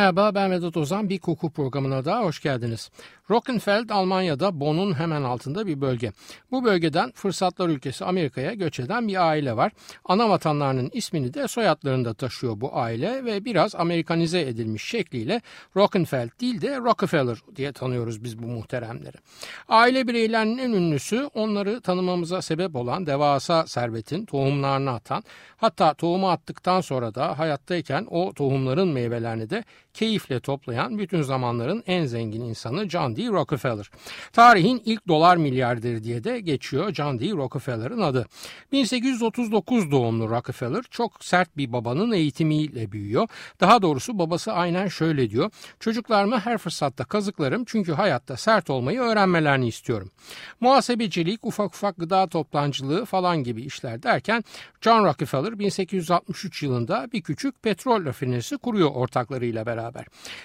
Merhaba ben Vedat Ozan. Bir koku programına daha hoş geldiniz. Rockenfeld Almanya'da Bonn'un hemen altında bir bölge. Bu bölgeden fırsatlar ülkesi Amerika'ya göç eden bir aile var. Ana vatanlarının ismini de soyadlarında taşıyor bu aile ve biraz Amerikanize edilmiş şekliyle Rockenfeld değil de Rockefeller diye tanıyoruz biz bu muhteremleri. Aile bireylerinin en ünlüsü onları tanımamıza sebep olan devasa servetin tohumlarını atan hatta tohumu attıktan sonra da hayattayken o tohumların meyvelerini de keyifle toplayan bütün zamanların en zengin insanı John D. Rockefeller. Tarihin ilk dolar milyarderi diye de geçiyor John D. Rockefeller'ın adı. 1839 doğumlu Rockefeller çok sert bir babanın eğitimiyle büyüyor. Daha doğrusu babası aynen şöyle diyor. Çocuklarımı her fırsatta kazıklarım çünkü hayatta sert olmayı öğrenmelerini istiyorum. Muhasebecilik, ufak ufak gıda toplancılığı falan gibi işler derken John Rockefeller 1863 yılında bir küçük petrol rafinerisi kuruyor ortaklarıyla beraber.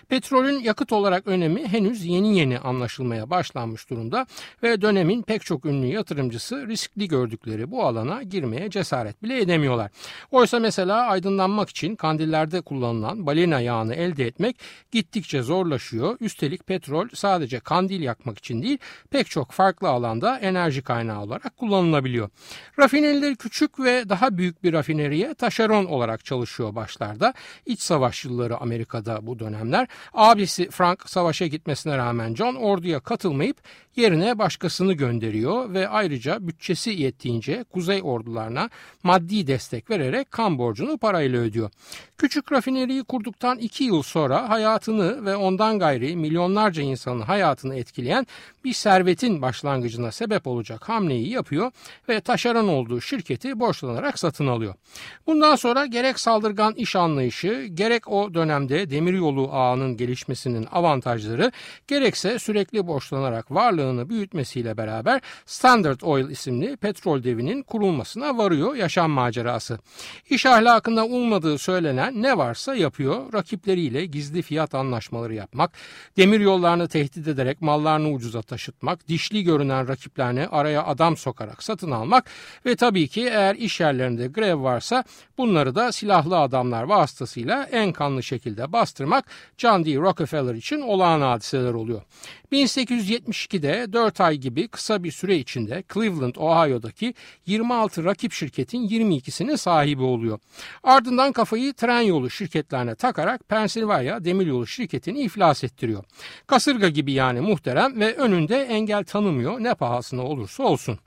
Petrolün yakıt olarak önemi henüz yeni yeni anlaşılmaya başlanmış durumda ve dönemin pek çok ünlü yatırımcısı riskli gördükleri bu alana girmeye cesaret bile edemiyorlar. Oysa mesela aydınlanmak için kandillerde kullanılan balina yağını elde etmek gittikçe zorlaşıyor. Üstelik petrol sadece kandil yakmak için değil pek çok farklı alanda enerji kaynağı olarak kullanılabiliyor. Rafinerileri küçük ve daha büyük bir rafineriye taşeron olarak çalışıyor başlarda. İç savaş yılları Amerika'da bu dönemler. Abisi Frank savaşa gitmesine rağmen John orduya katılmayıp yerine başkasını gönderiyor ve ayrıca bütçesi yettiğince kuzey ordularına maddi destek vererek kan borcunu parayla ödüyor. Küçük rafineriyi kurduktan iki yıl sonra hayatını ve ondan gayri milyonlarca insanın hayatını etkileyen bir servetin başlangıcına sebep olacak hamleyi yapıyor ve taşeron olduğu şirketi borçlanarak satın alıyor. Bundan sonra gerek saldırgan iş anlayışı, gerek o dönemde demiryolu ağının gelişmesinin avantajları, gerekse sürekli borçlanarak varlığını büyütmesiyle beraber Standard Oil isimli petrol devinin kurulmasına varıyor yaşam macerası. İş ahlakında olmadığı söylenen ne varsa yapıyor. Rakipleriyle gizli fiyat anlaşmaları yapmak, demir yollarını tehdit ederek mallarını ucuza taşıtmak, dişli görünen rakiplerini araya adam sokarak satın almak ve tabii ki eğer iş yerlerinde grev varsa bunları da silahlı adamlar vasıtasıyla en kanlı şekilde bastırmak John D. Rockefeller için olağan hadiseler oluyor. 1872'de 4 ay gibi kısa bir süre içinde Cleveland, Ohio'daki 26 rakip şirketin 22'sinin sahibi oluyor. Ardından kafayı tren yolu şirketlerine takarak Pennsylvania demiryolu şirketini iflas ettiriyor. Kasırga gibi yani muhterem ve önünde engel tanımıyor ne pahasına olursa olsun.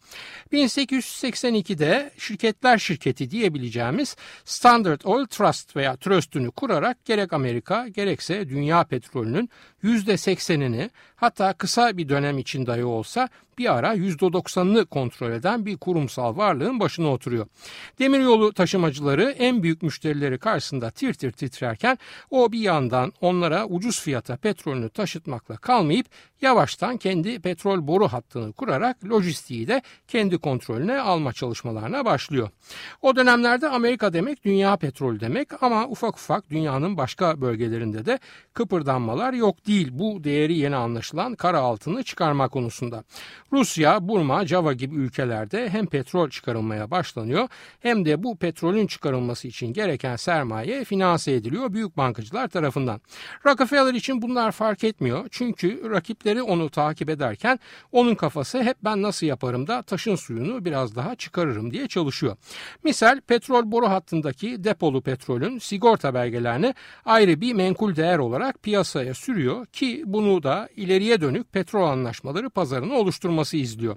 1882'de şirketler şirketi diyebileceğimiz Standard Oil Trust veya Trust'ünü kurarak gerek Amerika gerekse dünya petrolünün %80'ini hatta kısa bir dönem için dahi olsa bir ara %90'ını kontrol eden bir kurumsal varlığın başına oturuyor. Demiryolu taşımacıları en büyük müşterileri karşısında tir tir titrerken o bir yandan onlara ucuz fiyata petrolünü taşıtmakla kalmayıp yavaştan kendi petrol boru hattını kurarak lojistiği de kendi kontrolüne alma çalışmalarına başlıyor. O dönemlerde Amerika demek dünya petrol demek ama ufak ufak dünyanın başka bölgelerinde de kıpırdanmalar yok değil bu değeri yeni anlaşılan kara altını çıkarma konusunda. Rusya, Burma, Java gibi ülkelerde hem petrol çıkarılmaya başlanıyor hem de bu petrolün çıkarılması için gereken sermaye finanse ediliyor büyük bankacılar tarafından. Rockefeller için bunlar fark etmiyor çünkü rakipleri onu takip ederken onun kafası hep ben nasıl yaparım da taşın suyunu biraz daha çıkarırım diye çalışıyor. Misal petrol boru hattındaki depolu petrolün sigorta belgelerini ayrı bir menkul değer olarak piyasaya sürüyor ki bunu da ileriye dönük petrol anlaşmaları pazarını oluşturması izliyor.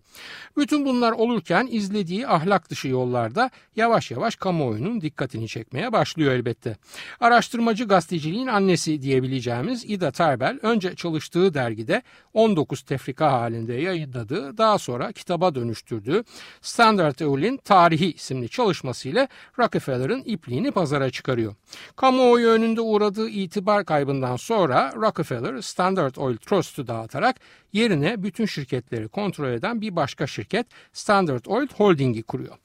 Bütün bunlar olurken izlediği ahlak dışı yollarda yavaş yavaş kamuoyunun dikkatini çekmeye başlıyor elbette. Araştırmacı gazeteciliğin annesi diyebileceğimiz Ida Tarbell önce çalıştığı dergide 19 tefrika halinde yayınladığı daha sonra kitaba dönüştürdüğü Standard Oil'in Tarihi isimli çalışmasıyla Rockefeller'ın ipliğini pazara çıkarıyor. Kamuoyu önünde uğradığı itibar kaybından sonra Rockefeller Standard Oil Trust'u dağıtarak yerine bütün şirketleri kontrol eden bir başka şirket Standard Oil Holding'i kuruyor.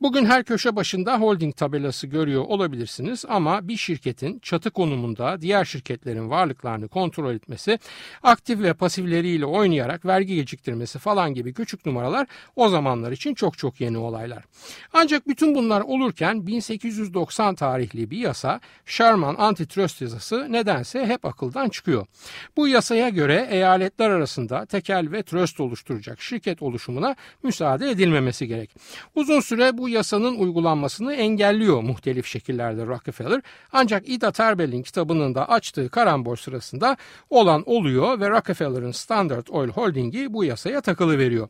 Bugün her köşe başında holding tabelası görüyor olabilirsiniz ama bir şirketin çatı konumunda diğer şirketlerin varlıklarını kontrol etmesi, aktif ve pasifleriyle oynayarak vergi geciktirmesi falan gibi küçük numaralar o zamanlar için çok çok yeni olaylar. Ancak bütün bunlar olurken 1890 tarihli bir yasa Sherman Antitrust yasası nedense hep akıldan çıkıyor. Bu yasaya göre eyaletler arasında tekel ve trust oluşturacak şirket oluşumuna müsaade edilmemesi gerek. Uzun süre bu yasanın uygulanmasını engelliyor muhtelif şekillerde Rockefeller ancak Ida Terbell'in kitabının da açtığı karambol sırasında olan oluyor ve Rockefeller'ın Standard Oil Holding'i bu yasaya takılı veriyor.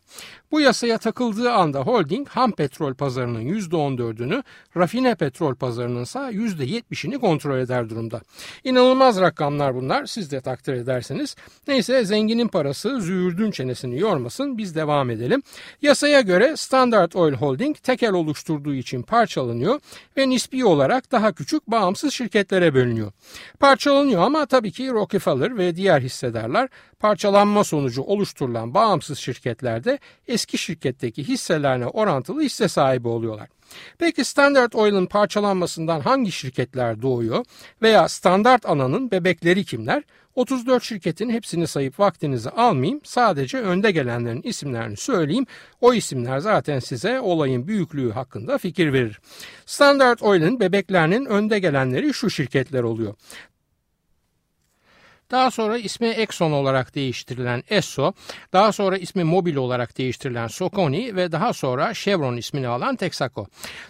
Bu yasaya takıldığı anda holding ham petrol pazarının %14'ünü, rafine petrol pazarının ise %70'ini kontrol eder durumda. İnanılmaz rakamlar bunlar siz de takdir ederseniz. Neyse zenginin parası züğürdün çenesini yormasın biz devam edelim. Yasaya göre Standard Oil Holding tekel oluşturduğu için parçalanıyor ve nispi olarak daha küçük bağımsız şirketlere bölünüyor. Parçalanıyor ama tabii ki Rockefeller ve diğer hissedarlar parçalanma sonucu oluşturulan bağımsız şirketlerde eski şirketteki hisselerine orantılı hisse sahibi oluyorlar. Peki Standard Oil'ın parçalanmasından hangi şirketler doğuyor veya Standart Ana'nın bebekleri kimler? 34 şirketin hepsini sayıp vaktinizi almayayım. Sadece önde gelenlerin isimlerini söyleyeyim. O isimler zaten size olayın büyüklüğü hakkında fikir verir. Standard Oil'in bebeklerinin önde gelenleri şu şirketler oluyor. Daha sonra ismi Exxon olarak değiştirilen Esso, daha sonra ismi Mobil olarak değiştirilen Soconi ve daha sonra Chevron ismini alan Texaco.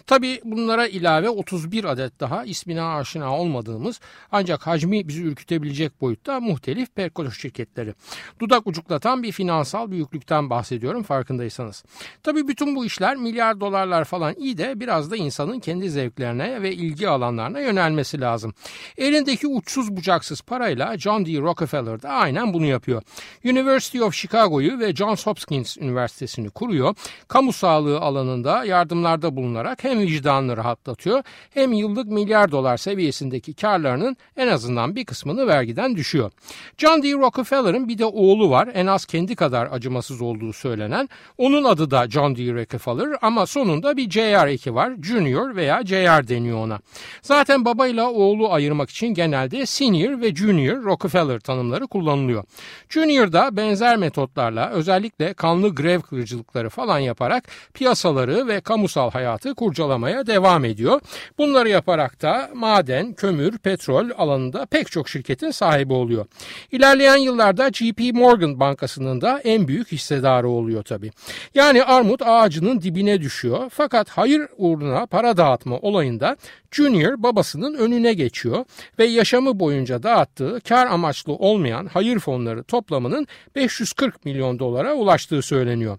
Tabi bunlara ilave 31 adet daha ismine aşina olmadığımız ancak hacmi bizi ürkütebilecek boyutta muhtelif petrol şirketleri. Dudak ucuklatan bir finansal büyüklükten bahsediyorum farkındaysanız. Tabi bütün bu işler milyar dolarlar falan iyi de biraz da insanın kendi zevklerine ve ilgi alanlarına yönelmesi lazım. Elindeki uçsuz bucaksız parayla John Rockefeller da aynen bunu yapıyor. University of Chicago'yu ve Johns Hopkins Üniversitesi'ni kuruyor. Kamu sağlığı alanında yardımlarda bulunarak hem vicdanını rahatlatıyor hem yıllık milyar dolar seviyesindeki karlarının en azından bir kısmını vergiden düşüyor. John D. Rockefeller'ın bir de oğlu var. En az kendi kadar acımasız olduğu söylenen. Onun adı da John D. Rockefeller ama sonunda bir JR eki var. Junior veya JR deniyor ona. Zaten babayla oğlu ayırmak için genelde Senior ve Junior Rockefeller tanımları kullanılıyor. Junior'da benzer metotlarla özellikle kanlı grev kırıcılıkları falan yaparak piyasaları ve kamusal hayatı kurcalamaya devam ediyor. Bunları yaparak da maden, kömür, petrol alanında pek çok şirketin sahibi oluyor. İlerleyen yıllarda JP Morgan Bankası'nın da en büyük hissedarı oluyor tabii. Yani armut ağacının dibine düşüyor fakat hayır uğruna para dağıtma olayında Junior babasının önüne geçiyor ve yaşamı boyunca dağıttığı kar amaçlı olmayan hayır fonları toplamının 540 milyon dolara ulaştığı söyleniyor.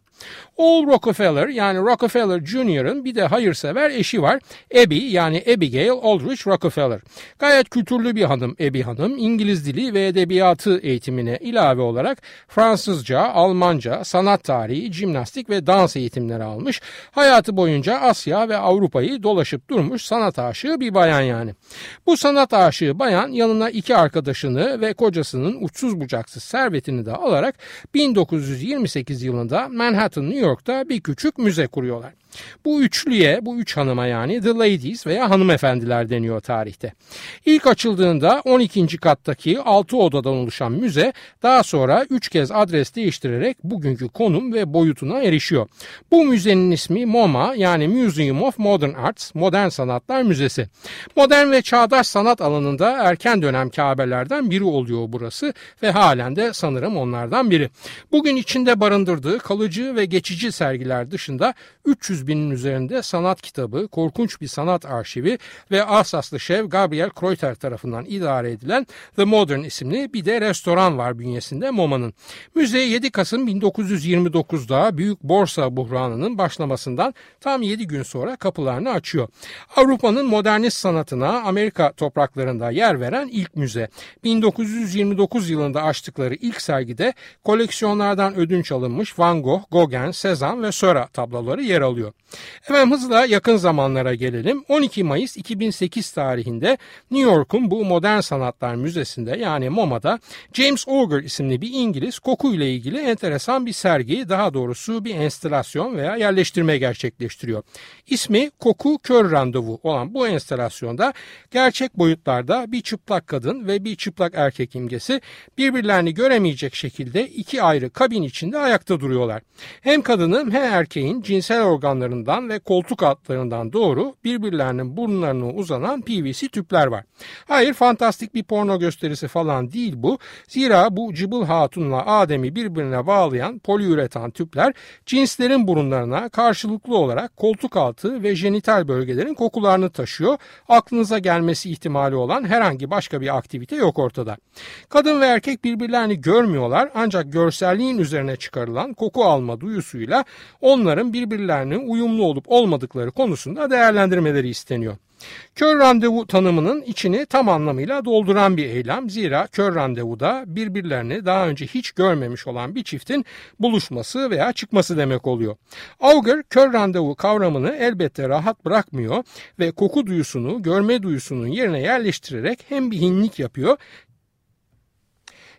Oğul Rockefeller yani Rockefeller Jr.'ın bir de hayırsever eşi var. Abby yani Abigail Aldrich Rockefeller. Gayet kültürlü bir hanım Abby Hanım. İngiliz dili ve edebiyatı eğitimine ilave olarak Fransızca, Almanca, sanat tarihi, jimnastik ve dans eğitimleri almış. Hayatı boyunca Asya ve Avrupa'yı dolaşıp durmuş sanat aşığı bir bayan yani. Bu sanat aşığı bayan yanına iki arkadaşını ve kocasının uçsuz bucaksız servetini de alarak 1928 yılında Manhattan, New York'ta bir küçük müze kuruyorlar. Bu üçlüye, bu üç hanıma yani The Ladies veya hanımefendiler deniyor tarihte. İlk açıldığında 12. kattaki 6 odadan oluşan müze daha sonra 3 kez adres değiştirerek bugünkü konum ve boyutuna erişiyor. Bu müzenin ismi MoMA yani Museum of Modern Arts, Modern Sanatlar Müzesi. Modern ve çağdaş sanat alanında erken dönem kabelerden biri oluyor burası ve halen de sanırım onlardan biri. Bugün içinde barındırdığı kalıcı ve geçici sergiler dışında 300 200 binin üzerinde sanat kitabı, korkunç bir sanat arşivi ve Alsaslı şev Gabriel Kreuter tarafından idare edilen The Modern isimli bir de restoran var bünyesinde MoMA'nın. Müze 7 Kasım 1929'da büyük borsa buhranının başlamasından tam 7 gün sonra kapılarını açıyor. Avrupa'nın modernist sanatına Amerika topraklarında yer veren ilk müze. 1929 yılında açtıkları ilk sergide koleksiyonlardan ödünç alınmış Van Gogh, Gauguin, Cezanne ve Seurat tabloları yer alıyor. Ediyor. Efendim hızla yakın zamanlara gelelim. 12 Mayıs 2008 tarihinde New York'un bu Modern Sanatlar Müzesi'nde yani MoMA'da James Auger isimli bir İngiliz kokuyla ilgili enteresan bir sergi daha doğrusu bir enstelasyon veya yerleştirme gerçekleştiriyor. İsmi Koku Kör Randevu olan bu enstelasyonda gerçek boyutlarda bir çıplak kadın ve bir çıplak erkek imgesi birbirlerini göremeyecek şekilde iki ayrı kabin içinde ayakta duruyorlar. Hem kadının hem erkeğin cinsel organlarından ve koltuk altlarından doğru birbirlerinin burunlarına uzanan PVC tüpler var. Hayır fantastik bir porno gösterisi falan değil bu. Zira bu Cıbıl Hatun'la Adem'i birbirine bağlayan poliüretan tüpler cinslerin burunlarına karşılıklı olarak koltuk altı ve jenital bölgelerin kokularını taşıyor. Aklınıza gelmesi ihtimali olan herhangi başka bir aktivite yok ortada. Kadın ve erkek birbirlerini görmüyorlar ancak görselliğin üzerine çıkarılan koku alma duyusuyla onların birbirlerinin uyumlu olup olmadıkları konusunda değerlendirmeleri isteniyor. Kör randevu tanımının içini tam anlamıyla dolduran bir eylem. Zira kör randevuda birbirlerini daha önce hiç görmemiş olan bir çiftin buluşması veya çıkması demek oluyor. Auger kör randevu kavramını elbette rahat bırakmıyor ve koku duyusunu görme duyusunun yerine yerleştirerek hem bir hinlik yapıyor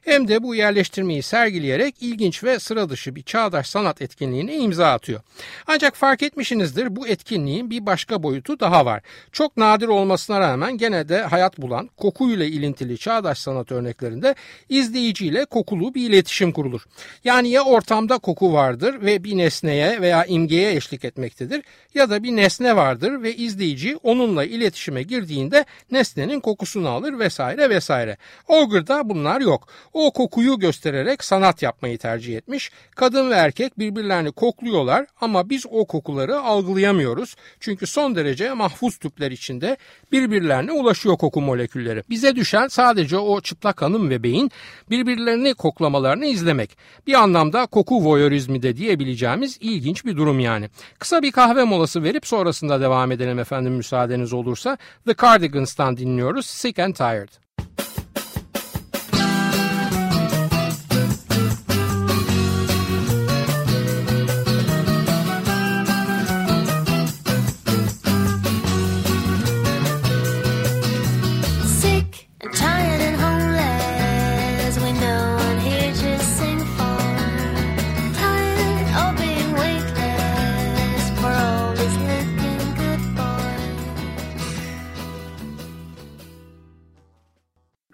hem de bu yerleştirmeyi sergileyerek ilginç ve sıra dışı bir çağdaş sanat etkinliğine imza atıyor. Ancak fark etmişsinizdir bu etkinliğin bir başka boyutu daha var. Çok nadir olmasına rağmen gene de hayat bulan kokuyla ilintili çağdaş sanat örneklerinde izleyiciyle kokulu bir iletişim kurulur. Yani ya ortamda koku vardır ve bir nesneye veya imgeye eşlik etmektedir ya da bir nesne vardır ve izleyici onunla iletişime girdiğinde nesnenin kokusunu alır vesaire vesaire. Ogre'da bunlar yok. O kokuyu göstererek sanat yapmayı tercih etmiş. Kadın ve erkek birbirlerini kokluyorlar ama biz o kokuları algılayamıyoruz. Çünkü son derece mahfuz tüpler içinde birbirlerine ulaşıyor koku molekülleri. Bize düşen sadece o çıplak hanım ve beyin birbirlerini koklamalarını izlemek. Bir anlamda koku voyeurizmi de diyebileceğimiz ilginç bir durum yani. Kısa bir kahve molası verip sonrasında devam edelim efendim müsaadeniz olursa. The Cardigans'tan dinliyoruz Sick and Tired.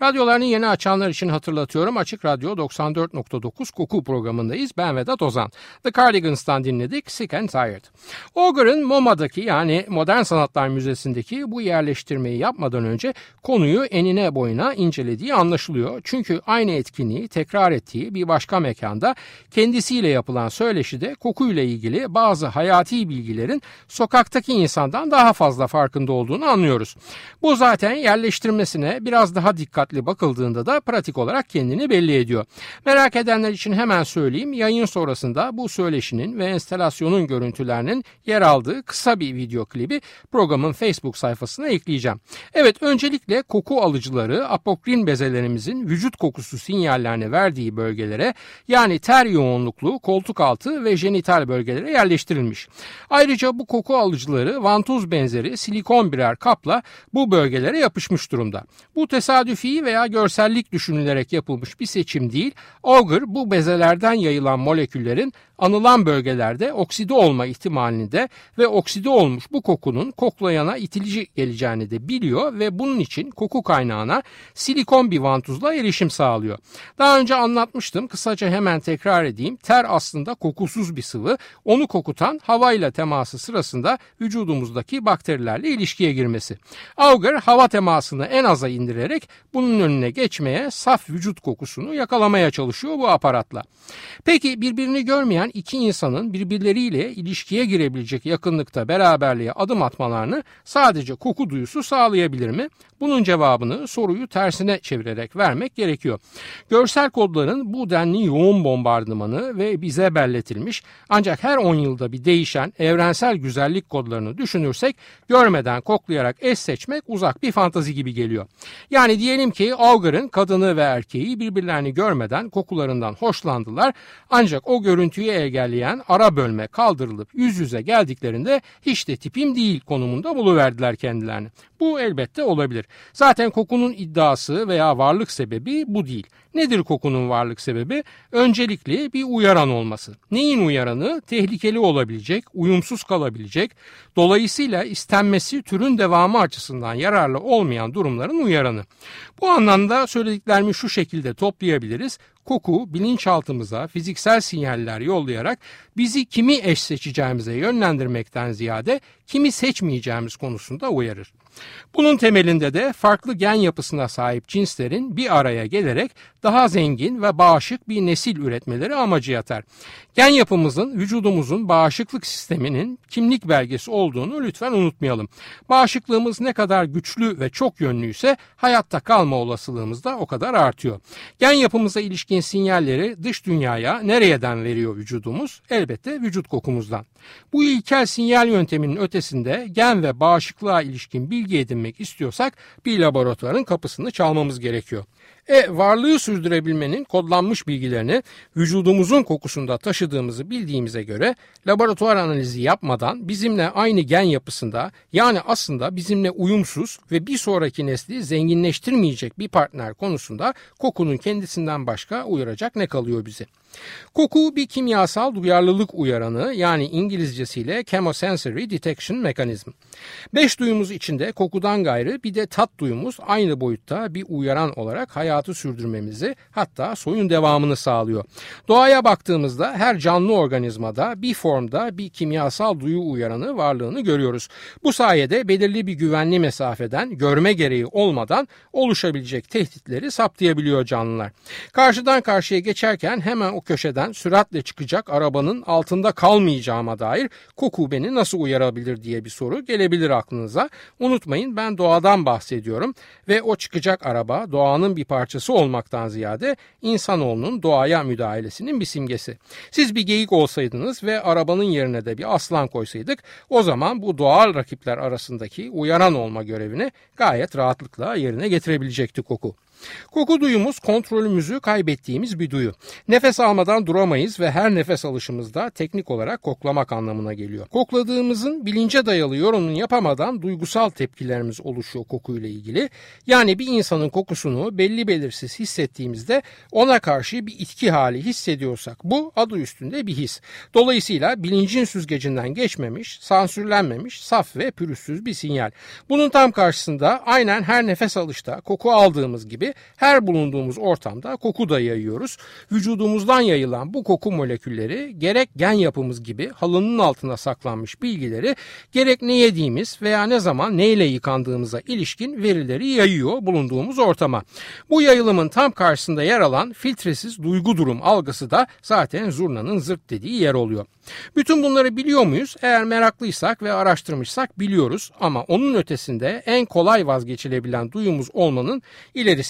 Radyolarını yeni açanlar için hatırlatıyorum. Açık Radyo 94.9 Koku programındayız. Ben Vedat Ozan. The Cardigans'tan dinledik Sick and Tired. Auger'ın MoMA'daki yani Modern Sanatlar Müzesi'ndeki bu yerleştirmeyi yapmadan önce konuyu enine boyuna incelediği anlaşılıyor. Çünkü aynı etkinliği tekrar ettiği bir başka mekanda kendisiyle yapılan söyleşide kokuyla ilgili bazı hayati bilgilerin sokaktaki insandan daha fazla farkında olduğunu anlıyoruz. Bu zaten yerleştirmesine biraz daha dikkatli dikkatli bakıldığında da pratik olarak kendini belli ediyor. Merak edenler için hemen söyleyeyim yayın sonrasında bu söyleşinin ve enstalasyonun görüntülerinin yer aldığı kısa bir video klibi programın Facebook sayfasına ekleyeceğim. Evet öncelikle koku alıcıları apokrin bezelerimizin vücut kokusu sinyallerini verdiği bölgelere yani ter yoğunluklu koltuk altı ve jenital bölgelere yerleştirilmiş. Ayrıca bu koku alıcıları vantuz benzeri silikon birer kapla bu bölgelere yapışmış durumda. Bu tesadüfi veya görsellik düşünülerek yapılmış bir seçim değil, Auger bu bezelerden yayılan moleküllerin anılan bölgelerde okside olma ihtimalini de ve okside olmuş bu kokunun koklayana itilici geleceğini de biliyor ve bunun için koku kaynağına silikon bir vantuzla erişim sağlıyor. Daha önce anlatmıştım kısaca hemen tekrar edeyim. Ter aslında kokusuz bir sıvı. Onu kokutan havayla teması sırasında vücudumuzdaki bakterilerle ilişkiye girmesi. Auger hava temasını en aza indirerek bunun önüne geçmeye saf vücut kokusunu yakalamaya çalışıyor bu aparatla. Peki birbirini görmeyen iki insanın birbirleriyle ilişkiye girebilecek yakınlıkta beraberliğe adım atmalarını sadece koku duyusu sağlayabilir mi? Bunun cevabını soruyu tersine çevirerek vermek gerekiyor. Görsel kodların bu denli yoğun bombardımanı ve bize belletilmiş ancak her 10 yılda bir değişen evrensel güzellik kodlarını düşünürsek görmeden koklayarak eş seçmek uzak bir fantazi gibi geliyor. Yani diyelim ki ki Auger'ın kadını ve erkeği birbirlerini görmeden kokularından hoşlandılar. Ancak o görüntüyü engelleyen ara bölme kaldırılıp yüz yüze geldiklerinde hiç de tipim değil konumunda buluverdiler kendilerini. Bu elbette olabilir. Zaten kokunun iddiası veya varlık sebebi bu değil. Nedir kokunun varlık sebebi? Öncelikle bir uyaran olması. Neyin uyaranı? Tehlikeli olabilecek, uyumsuz kalabilecek, dolayısıyla istenmesi türün devamı açısından yararlı olmayan durumların uyaranı. Bu anlamda söylediklerimi şu şekilde toplayabiliriz. Koku bilinçaltımıza fiziksel sinyaller yollayarak bizi kimi eş seçeceğimize yönlendirmekten ziyade kimi seçmeyeceğimiz konusunda uyarır. Bunun temelinde de farklı gen yapısına sahip cinslerin bir araya gelerek daha zengin ve bağışık bir nesil üretmeleri amacı yatar. Gen yapımızın vücudumuzun bağışıklık sisteminin kimlik belgesi olduğunu lütfen unutmayalım. Bağışıklığımız ne kadar güçlü ve çok yönlüyse hayatta kalma olasılığımız da o kadar artıyor. Gen yapımıza ilişkin sinyalleri dış dünyaya nereden veriyor vücudumuz? Elbette vücut kokumuzdan. Bu ilkel sinyal yönteminin ötesinde gen ve bağışıklığa ilişkin bilgi edinmek istiyorsak bir laboratuvarın kapısını çalmamız gerekiyor. E varlığı sürdürebilmenin kodlanmış bilgilerini vücudumuzun kokusunda taşıdığımızı bildiğimize göre laboratuvar analizi yapmadan bizimle aynı gen yapısında yani aslında bizimle uyumsuz ve bir sonraki nesli zenginleştirmeyecek bir partner konusunda kokunun kendisinden başka uyaracak ne kalıyor bize? Koku bir kimyasal duyarlılık uyaranı yani İngilizcesiyle chemosensory detection mekanizm. Beş duyumuz içinde kokudan gayrı bir de tat duyumuz aynı boyutta bir uyaran olarak hayatı sürdürmemizi hatta soyun devamını sağlıyor. Doğaya baktığımızda her canlı organizmada bir formda bir kimyasal duyu uyaranı varlığını görüyoruz. Bu sayede belirli bir güvenli mesafeden görme gereği olmadan oluşabilecek tehditleri saptayabiliyor canlılar. Karşıdan karşıya geçerken hemen o köşeden süratle çıkacak arabanın altında kalmayacağıma dair koku beni nasıl uyarabilir diye bir soru gelebilir aklınıza. Unutmayın ben doğadan bahsediyorum ve o çıkacak araba doğanın bir parçası olmaktan ziyade insanoğlunun doğaya müdahalesinin bir simgesi. Siz bir geyik olsaydınız ve arabanın yerine de bir aslan koysaydık o zaman bu doğal rakipler arasındaki uyaran olma görevini gayet rahatlıkla yerine getirebilecekti koku. Koku duyumuz kontrolümüzü kaybettiğimiz bir duyu. Nefes almadan duramayız ve her nefes alışımızda teknik olarak koklamak anlamına geliyor. Kokladığımızın bilince dayalı yorumunu yapamadan duygusal tepkilerimiz oluşuyor kokuyla ilgili. Yani bir insanın kokusunu belli belirsiz hissettiğimizde ona karşı bir itki hali hissediyorsak bu adı üstünde bir his. Dolayısıyla bilincin süzgecinden geçmemiş, sansürlenmemiş, saf ve pürüzsüz bir sinyal. Bunun tam karşısında aynen her nefes alışta koku aldığımız gibi her bulunduğumuz ortamda koku da yayıyoruz. Vücudumuzdan yayılan bu koku molekülleri gerek gen yapımız gibi halının altına saklanmış bilgileri gerek ne yediğimiz veya ne zaman neyle yıkandığımıza ilişkin verileri yayıyor bulunduğumuz ortama. Bu yayılımın tam karşısında yer alan filtresiz duygu durum algısı da zaten zurnanın zırt dediği yer oluyor. Bütün bunları biliyor muyuz? Eğer meraklıysak ve araştırmışsak biliyoruz ama onun ötesinde en kolay vazgeçilebilen duyumuz olmanın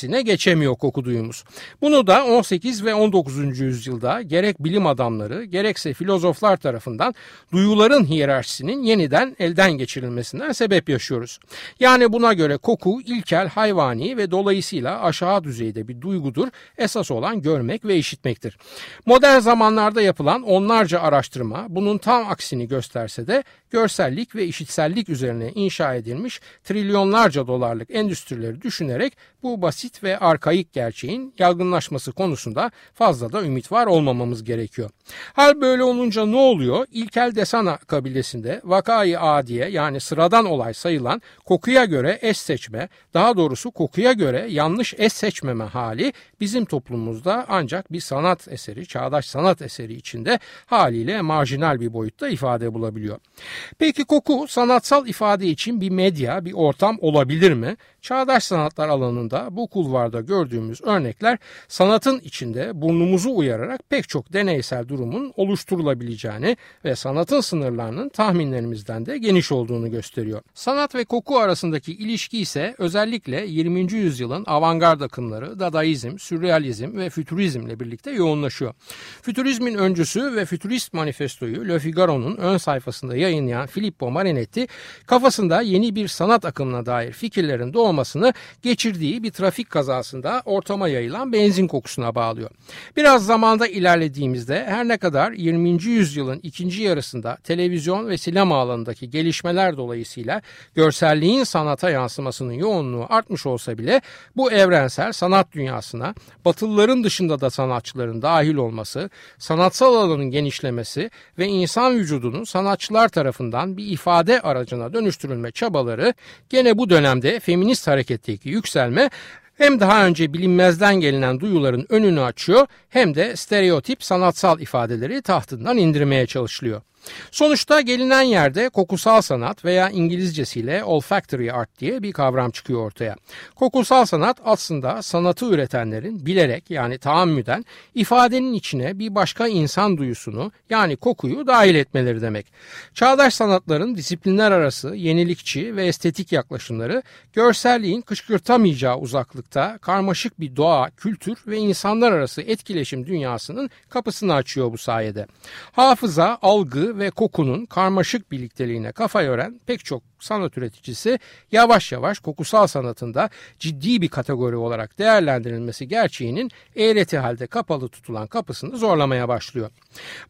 ilerisine geçemiyor koku duyumuz. Bunu da 18 ve 19. yüzyılda gerek bilim adamları gerekse filozoflar tarafından duyuların hiyerarşisinin yeniden elden geçirilmesinden sebep yaşıyoruz. Yani buna göre koku ilkel hayvani ve dolayısıyla aşağı düzeyde bir duygudur. Esas olan görmek ve işitmektir. Modern zamanlarda yapılan onlarca araştırma bunun tam aksini gösterse de görsellik ve işitsellik üzerine inşa edilmiş trilyonlarca dolarlık endüstrileri düşünerek bu basit ve arkaik gerçeğin yaygınlaşması konusunda fazla da ümit var olmamamız gerekiyor. Hal böyle olunca ne oluyor? İlkel Desana kabilesinde vakayı adiye yani sıradan olay sayılan kokuya göre eş seçme, daha doğrusu kokuya göre yanlış eş seçmeme hali bizim toplumumuzda ancak bir sanat eseri, çağdaş sanat eseri içinde haliyle marjinal bir boyutta ifade bulabiliyor. Peki koku sanatsal ifade için bir medya, bir ortam olabilir mi? Çağdaş sanatlar alanında bu kulvarda gördüğümüz örnekler sanatın içinde burnumuzu uyararak pek çok deneysel durumun oluşturulabileceğini ve sanatın sınırlarının tahminlerimizden de geniş olduğunu gösteriyor. Sanat ve koku arasındaki ilişki ise özellikle 20. yüzyılın avantgard akımları, dadaizm, sürrealizm ve fütürizmle birlikte yoğunlaşıyor. Fütürizmin öncüsü ve fütürist manifestoyu Le Figaro'nun ön sayfasında yayınlayan yayınlayan Filippo Marinetti kafasında yeni bir sanat akımına dair fikirlerin doğmasını geçirdiği bir trafik kazasında ortama yayılan benzin kokusuna bağlıyor. Biraz zamanda ilerlediğimizde her ne kadar 20. yüzyılın ikinci yarısında televizyon ve sinema alanındaki gelişmeler dolayısıyla görselliğin sanata yansımasının yoğunluğu artmış olsa bile bu evrensel sanat dünyasına batılıların dışında da sanatçıların dahil olması, sanatsal alanın genişlemesi ve insan vücudunun sanatçılar tarafından bir ifade aracına dönüştürülme çabaları gene bu dönemde feminist hareketteki yükselme hem daha önce bilinmezden gelinen duyuların önünü açıyor hem de stereotip sanatsal ifadeleri tahtından indirmeye çalışılıyor. Sonuçta gelinen yerde kokusal sanat veya İngilizcesiyle olfactory art diye bir kavram çıkıyor ortaya. Kokusal sanat aslında sanatı üretenlerin bilerek yani taammüden ifadenin içine bir başka insan duyusunu yani kokuyu dahil etmeleri demek. Çağdaş sanatların disiplinler arası yenilikçi ve estetik yaklaşımları görselliğin kışkırtamayacağı uzaklıkta karmaşık bir doğa, kültür ve insanlar arası etkileşim dünyasının kapısını açıyor bu sayede. Hafıza, algı ve kokunun karmaşık birlikteliğine kafa yoran pek çok sanat üreticisi yavaş yavaş kokusal sanatında ciddi bir kategori olarak değerlendirilmesi gerçeğinin eğreti halde kapalı tutulan kapısını zorlamaya başlıyor.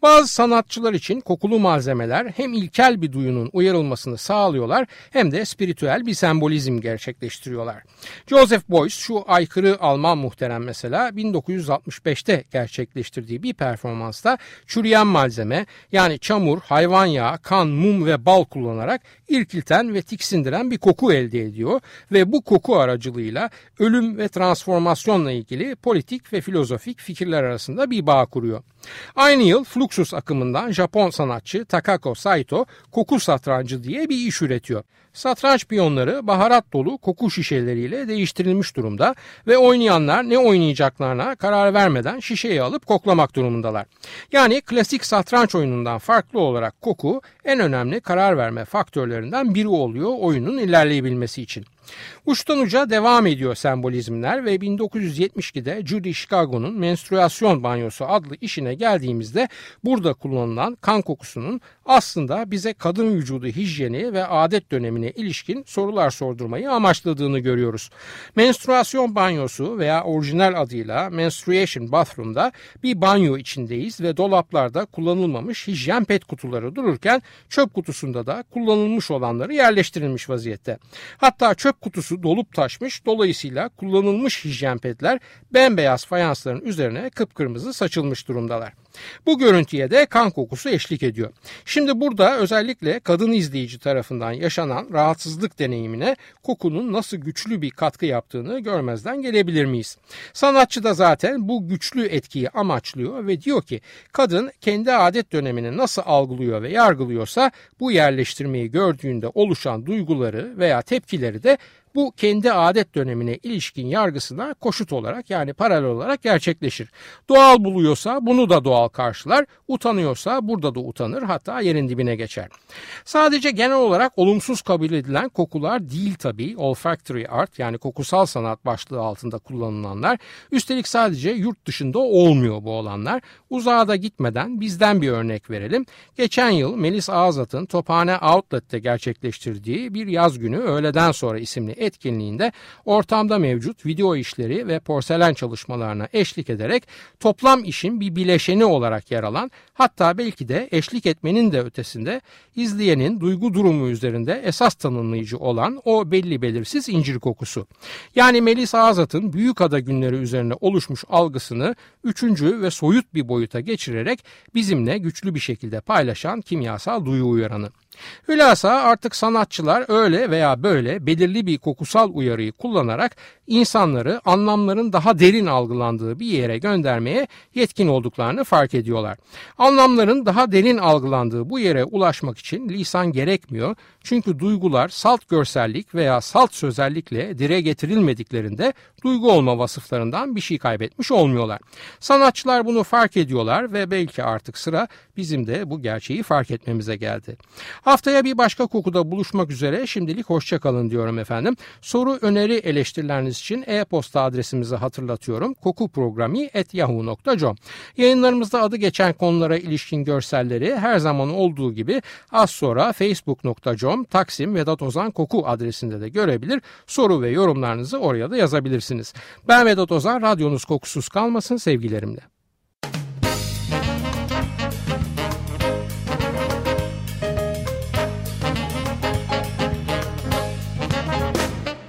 Bazı sanatçılar için kokulu malzemeler hem ilkel bir duyunun uyarılmasını sağlıyorlar hem de spiritüel bir sembolizm gerçekleştiriyorlar. Joseph Beuys şu aykırı Alman muhterem mesela 1965'te gerçekleştirdiği bir performansta çürüyen malzeme yani çamur, hayvan yağı, kan, mum ve bal kullanarak irkilten ve tiksindiren bir koku elde ediyor ve bu koku aracılığıyla ölüm ve transformasyonla ilgili politik ve filozofik fikirler arasında bir bağ kuruyor. Aynı yıl Fluxus akımından Japon sanatçı Takako Saito koku satrancı diye bir iş üretiyor. Satranç piyonları baharat dolu koku şişeleriyle değiştirilmiş durumda ve oynayanlar ne oynayacaklarına karar vermeden şişeyi alıp koklamak durumundalar. Yani klasik satranç oyunundan farklı olarak koku en önemli karar verme faktörlerinden biri oluyor oyunun ilerleyebilmesi için. Uçtan uca devam ediyor sembolizmler ve 1972'de Judy Chicago'nun Menstruasyon Banyosu adlı işine geldiğimizde burada kullanılan kan kokusunun aslında bize kadın vücudu hijyeni ve adet dönemine ilişkin sorular sordurmayı amaçladığını görüyoruz. Menstruasyon banyosu veya orijinal adıyla Menstruation Bathroom'da bir banyo içindeyiz ve dolaplarda kullanılmamış hijyen pet kutuları dururken çöp kutusunda da kullanılmış olanları yerleştirilmiş vaziyette. Hatta çöp kutusu dolup taşmış dolayısıyla kullanılmış hijyen petler bembeyaz fayansların üzerine kıpkırmızı saçılmış durumdalar. Bu görüntüye de kan kokusu eşlik ediyor. Şimdi burada özellikle kadın izleyici tarafından yaşanan rahatsızlık deneyimine kokunun nasıl güçlü bir katkı yaptığını görmezden gelebilir miyiz? Sanatçı da zaten bu güçlü etkiyi amaçlıyor ve diyor ki kadın kendi adet dönemini nasıl algılıyor ve yargılıyorsa bu yerleştirmeyi gördüğünde oluşan duyguları veya tepkileri de bu kendi adet dönemine ilişkin yargısına koşut olarak yani paralel olarak gerçekleşir. Doğal buluyorsa bunu da doğal karşılar, utanıyorsa burada da utanır hatta yerin dibine geçer. Sadece genel olarak olumsuz kabul edilen kokular değil tabii olfactory art yani kokusal sanat başlığı altında kullanılanlar. Üstelik sadece yurt dışında olmuyor bu olanlar. Uzağa da gitmeden bizden bir örnek verelim. Geçen yıl Melis Ağzat'ın Tophane Outlet'te gerçekleştirdiği bir yaz günü öğleden sonra isimli etkinliğinde ortamda mevcut video işleri ve porselen çalışmalarına eşlik ederek toplam işin bir bileşeni olarak yer alan hatta belki de eşlik etmenin de ötesinde izleyenin duygu durumu üzerinde esas tanımlayıcı olan o belli belirsiz incir kokusu. Yani Melis Azat'ın Büyükada günleri üzerine oluşmuş algısını üçüncü ve soyut bir boyuta geçirerek bizimle güçlü bir şekilde paylaşan kimyasal duyu uyaranı. Hülasa artık sanatçılar öyle veya böyle belirli bir kokusal uyarıyı kullanarak insanları anlamların daha derin algılandığı bir yere göndermeye yetkin olduklarını fark ediyorlar. Anlamların daha derin algılandığı bu yere ulaşmak için lisan gerekmiyor. Çünkü duygular salt görsellik veya salt sözellikle dire getirilmediklerinde duygu olma vasıflarından bir şey kaybetmiş olmuyorlar. Sanatçılar bunu fark ediyorlar ve belki artık sıra bizim de bu gerçeği fark etmemize geldi. Haftaya bir başka kokuda buluşmak üzere şimdilik hoşçakalın diyorum efendim. Soru, öneri, eleştirileriniz için e-posta adresimizi hatırlatıyorum. kokuprogrami.yahoo.com Yayınlarımızda adı geçen konulara ilişkin görselleri her zaman olduğu gibi az sonra facebook.com Taksim Vedat Ozan Koku adresinde de görebilir. Soru ve yorumlarınızı oraya da yazabilirsiniz. Ben Vedat Ozan, radyonuz kokusuz kalmasın sevgilerimle.